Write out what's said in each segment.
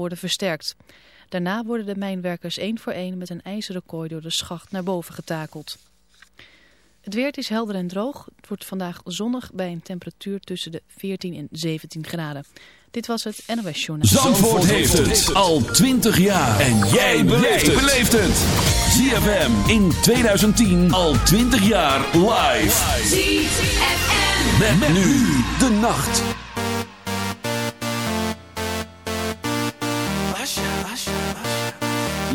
worden versterkt. Daarna worden de mijnwerkers één voor één met een ijzeren kooi door de schacht naar boven getakeld. Het weer is helder en droog. Het wordt vandaag zonnig bij een temperatuur tussen de 14 en 17 graden. Dit was het NOS Journal. Zandvoort, heeft het al 20 jaar. En jij beleeft het. ZFM in 2010 al 20 jaar live. ZFM. Met, met nu de nacht.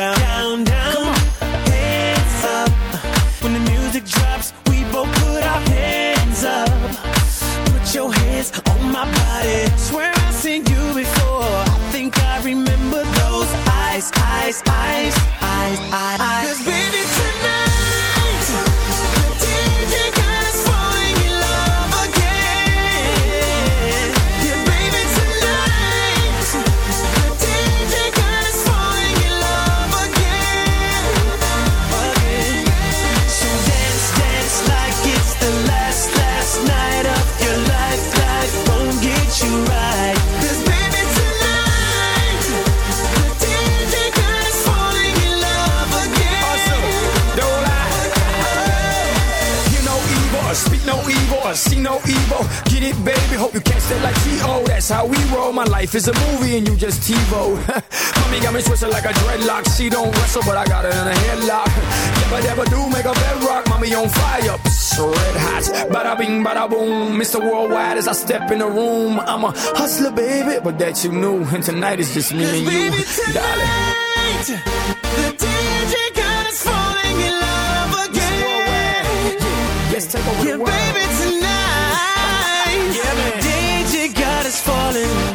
down, My life is a movie and you just TiVo. Mommy got me twisted like a dreadlock. She don't wrestle, but I got her in a headlock. Never, never do make a bedrock. Mommy on fire, pss, red hot. Bada bing, bada boom. Mr. Worldwide as I step in the room. I'm a hustler, baby, but that you knew. And tonight is just me and you, darling. tonight, the DJ got us falling in love again. Yes, take over Yeah, the world. baby, tonight, Yeah, man. DJ got us falling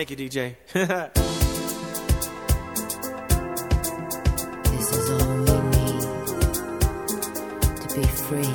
Thank you, DJ. This is all we need to be free,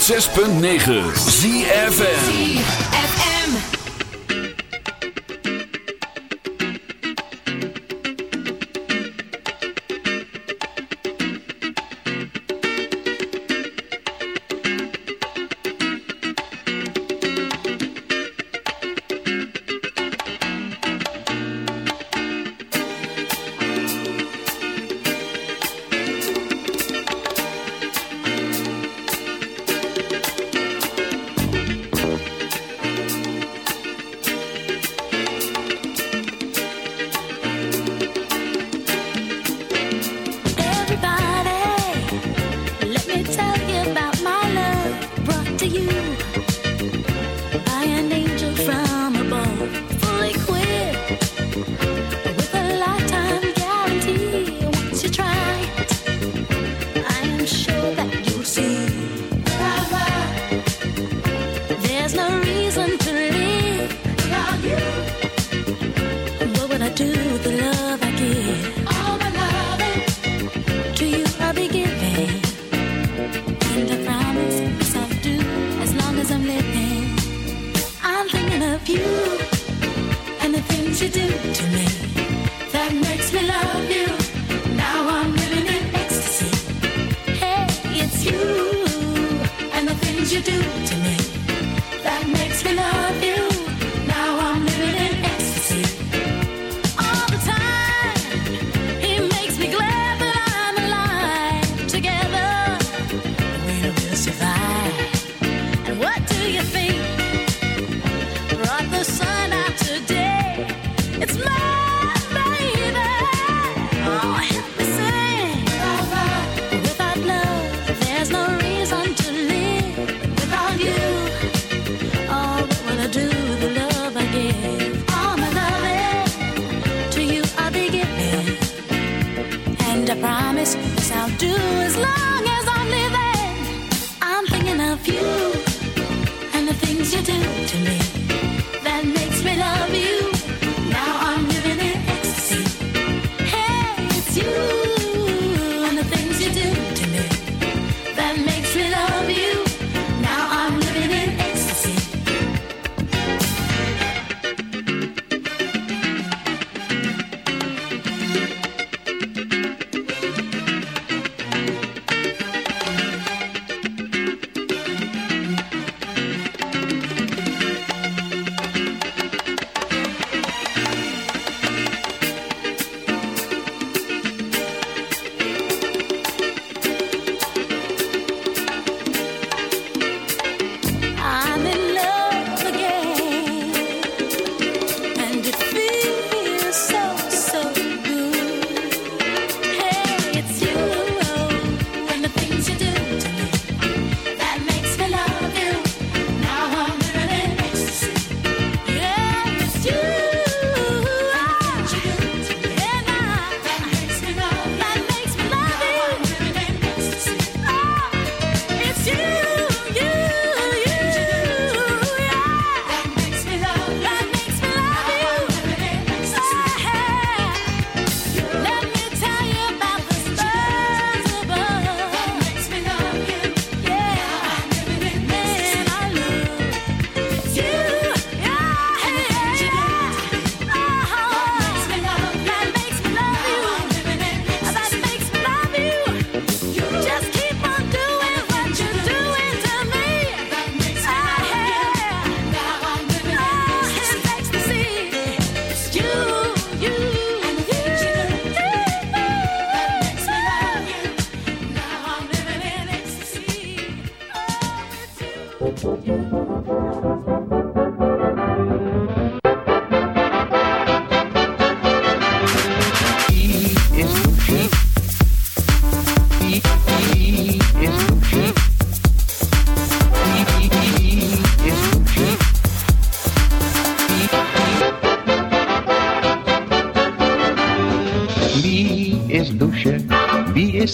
106.9 ZFN Thank you.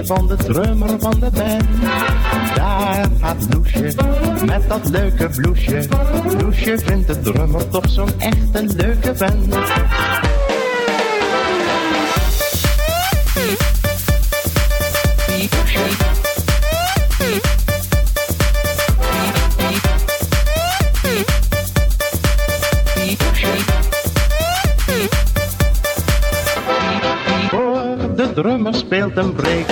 van de drummer van de band. Daar gaat Loesje met dat leuke bloesje. Loesje vindt de drummer toch zo'n een leuke vent. drummer speelt een break.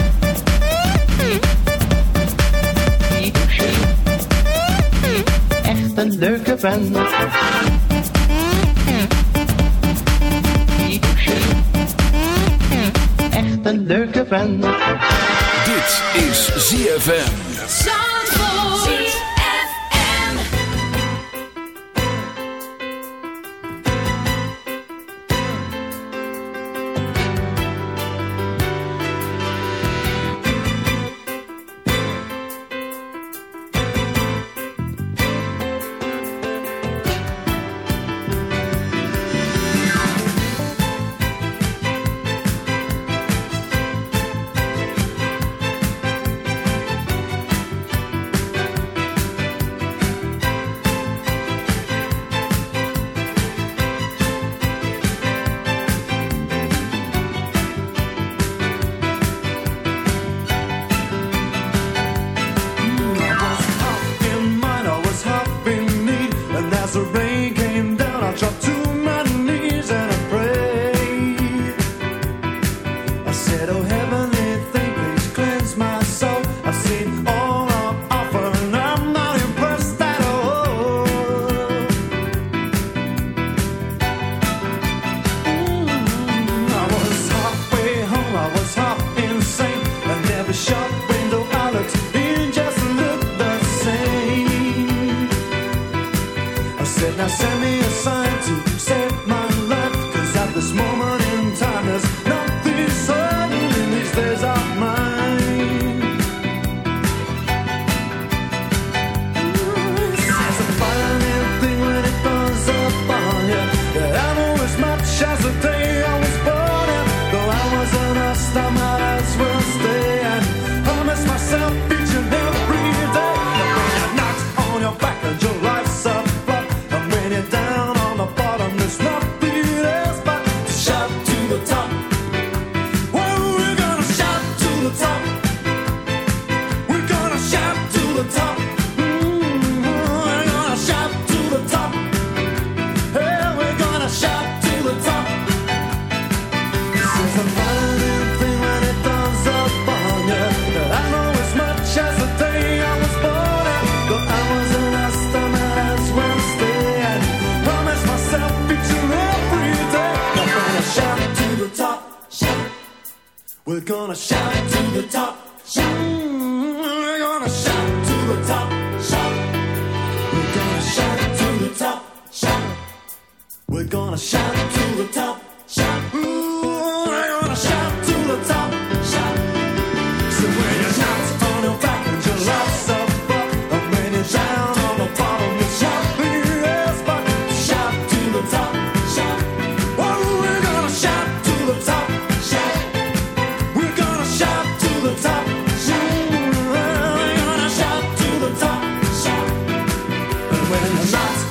leuke vent. Echt een leuke vent. Dit is ZFM. shop Not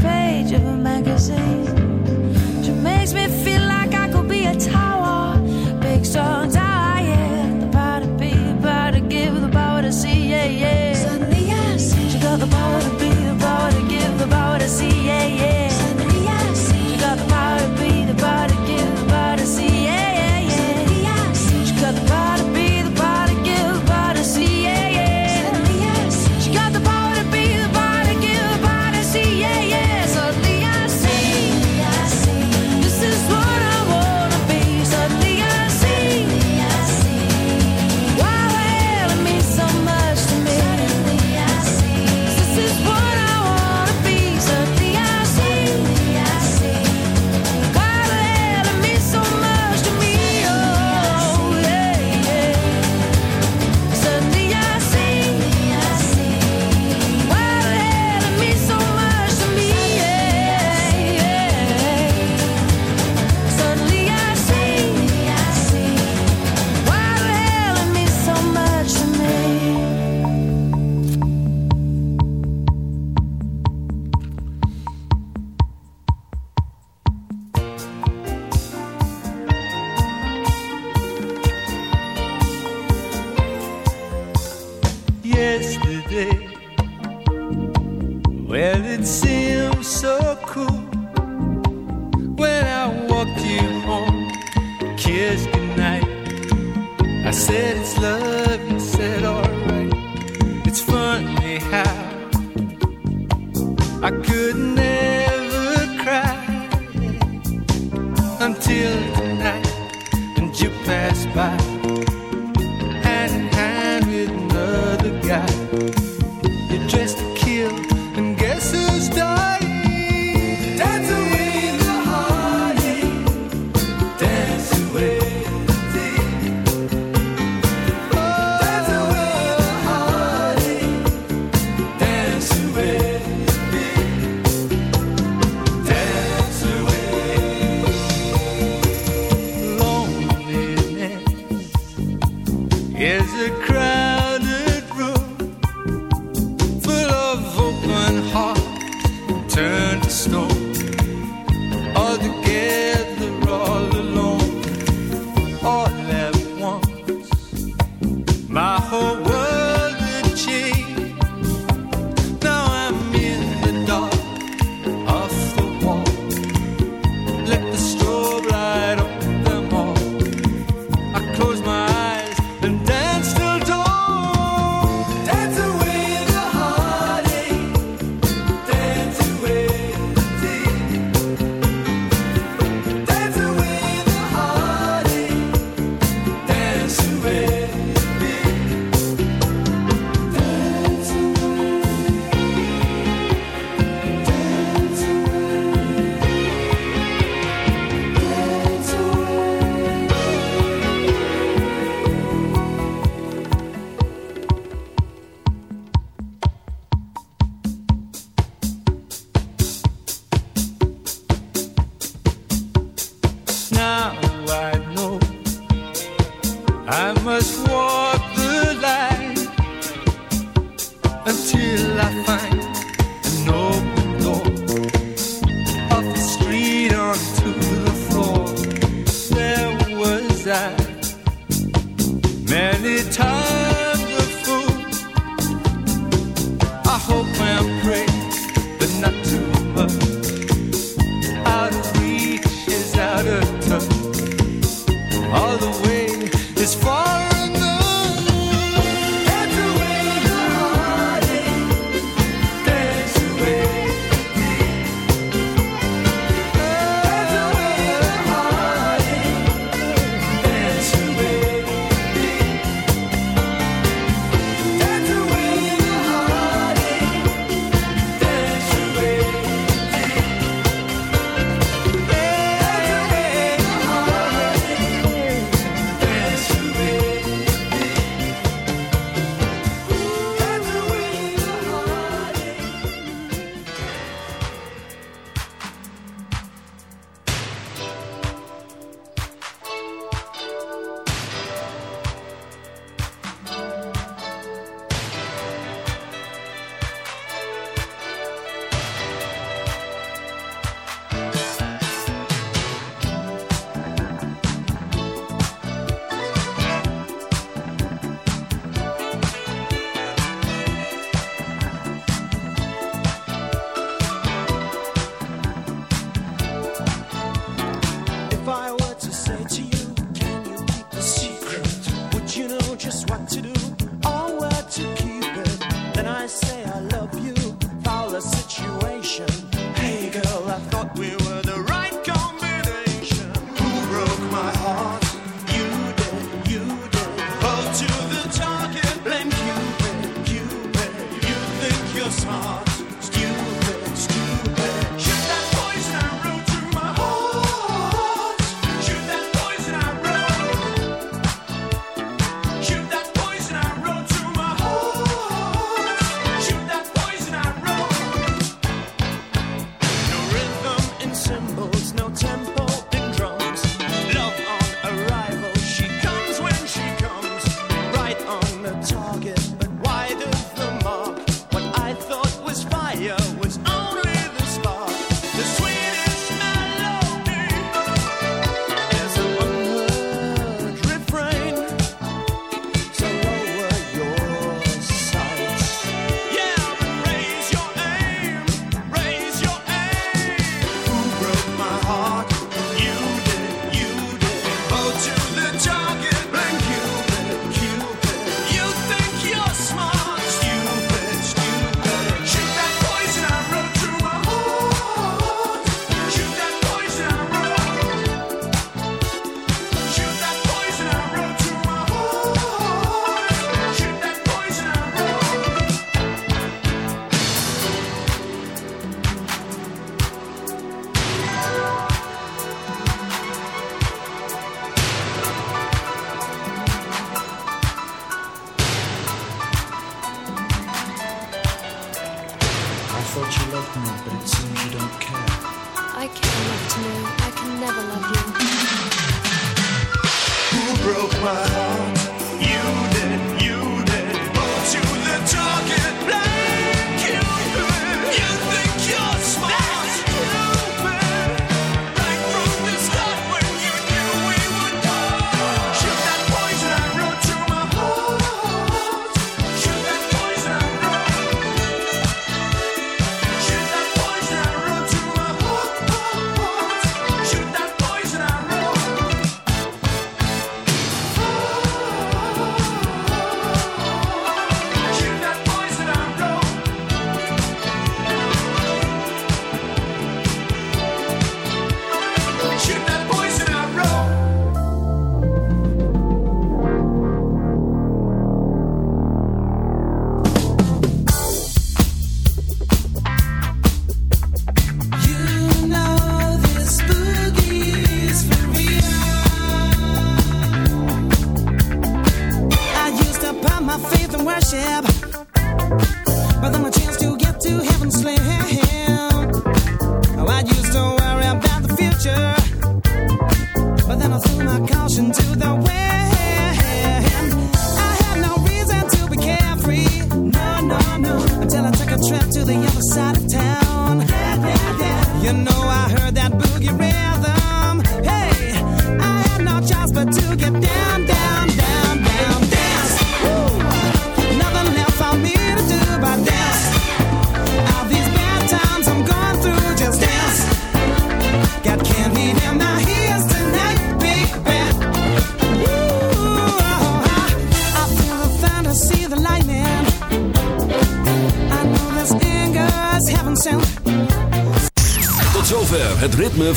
page of a magazine.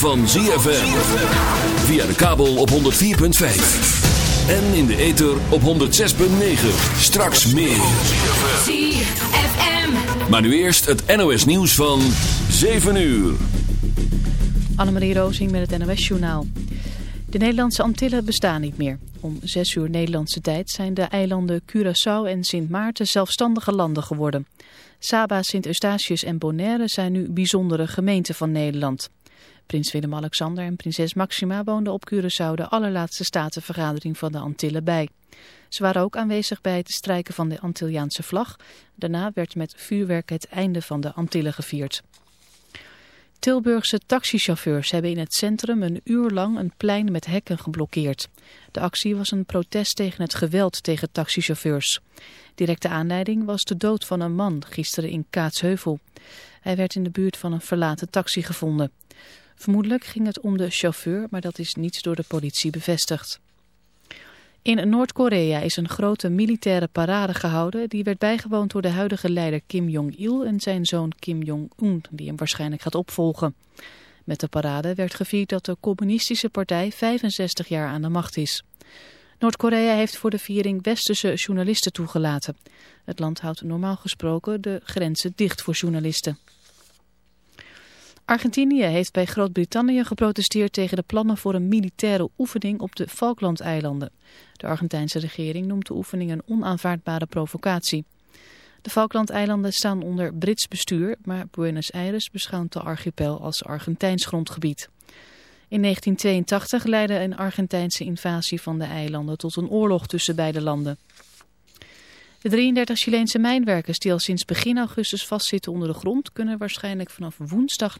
Van ZFM. Via de kabel op 104.5. En in de ether op 106.9. Straks meer. ZFM. Maar nu eerst het NOS nieuws van 7 uur. Annemarie Rozing met het NOS-journaal. De Nederlandse Antillen bestaan niet meer. Om 6 uur Nederlandse tijd zijn de eilanden Curaçao en Sint Maarten zelfstandige landen geworden. Saba, Sint Eustatius en Bonaire zijn nu bijzondere gemeenten van Nederland. Prins Willem-Alexander en prinses Maxima woonden op Curaçao de allerlaatste statenvergadering van de Antillen bij. Ze waren ook aanwezig bij het strijken van de Antilliaanse vlag. Daarna werd met vuurwerk het einde van de Antillen gevierd. Tilburgse taxichauffeurs hebben in het centrum een uur lang een plein met hekken geblokkeerd. De actie was een protest tegen het geweld tegen taxichauffeurs. Directe aanleiding was de dood van een man gisteren in Kaatsheuvel. Hij werd in de buurt van een verlaten taxi gevonden. Vermoedelijk ging het om de chauffeur, maar dat is niet door de politie bevestigd. In Noord-Korea is een grote militaire parade gehouden. Die werd bijgewoond door de huidige leider Kim Jong-il en zijn zoon Kim Jong-un, die hem waarschijnlijk gaat opvolgen. Met de parade werd gevierd dat de communistische partij 65 jaar aan de macht is. Noord-Korea heeft voor de viering westerse journalisten toegelaten. Het land houdt normaal gesproken de grenzen dicht voor journalisten. Argentinië heeft bij Groot-Brittannië geprotesteerd tegen de plannen voor een militaire oefening op de Falklandeilanden. De Argentijnse regering noemt de oefening een onaanvaardbare provocatie. De Falklandeilanden staan onder Brits bestuur, maar Buenos Aires beschouwt de archipel als Argentijns grondgebied. In 1982 leidde een Argentijnse invasie van de eilanden tot een oorlog tussen beide landen. De 33 Chileense mijnwerkers die al sinds begin augustus vastzitten onder de grond kunnen waarschijnlijk vanaf woensdag naar